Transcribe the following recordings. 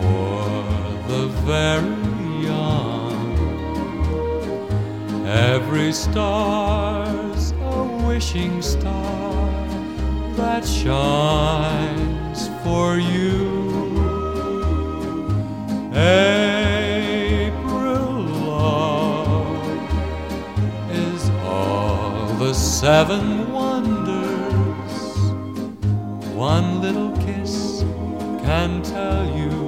for the very young. Every star's a wishing star that shines for you. is all the seven wonders one little kiss can tell you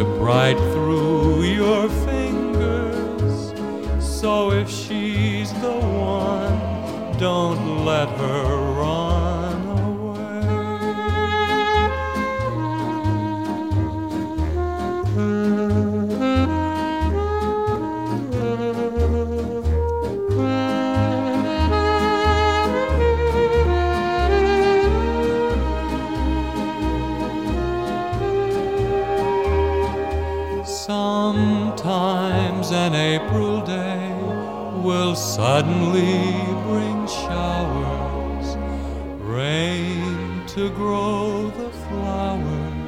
slip right through your fingers. So if she's the one, don't let her Sometimes an April day will suddenly bring showers, rain to grow the flowers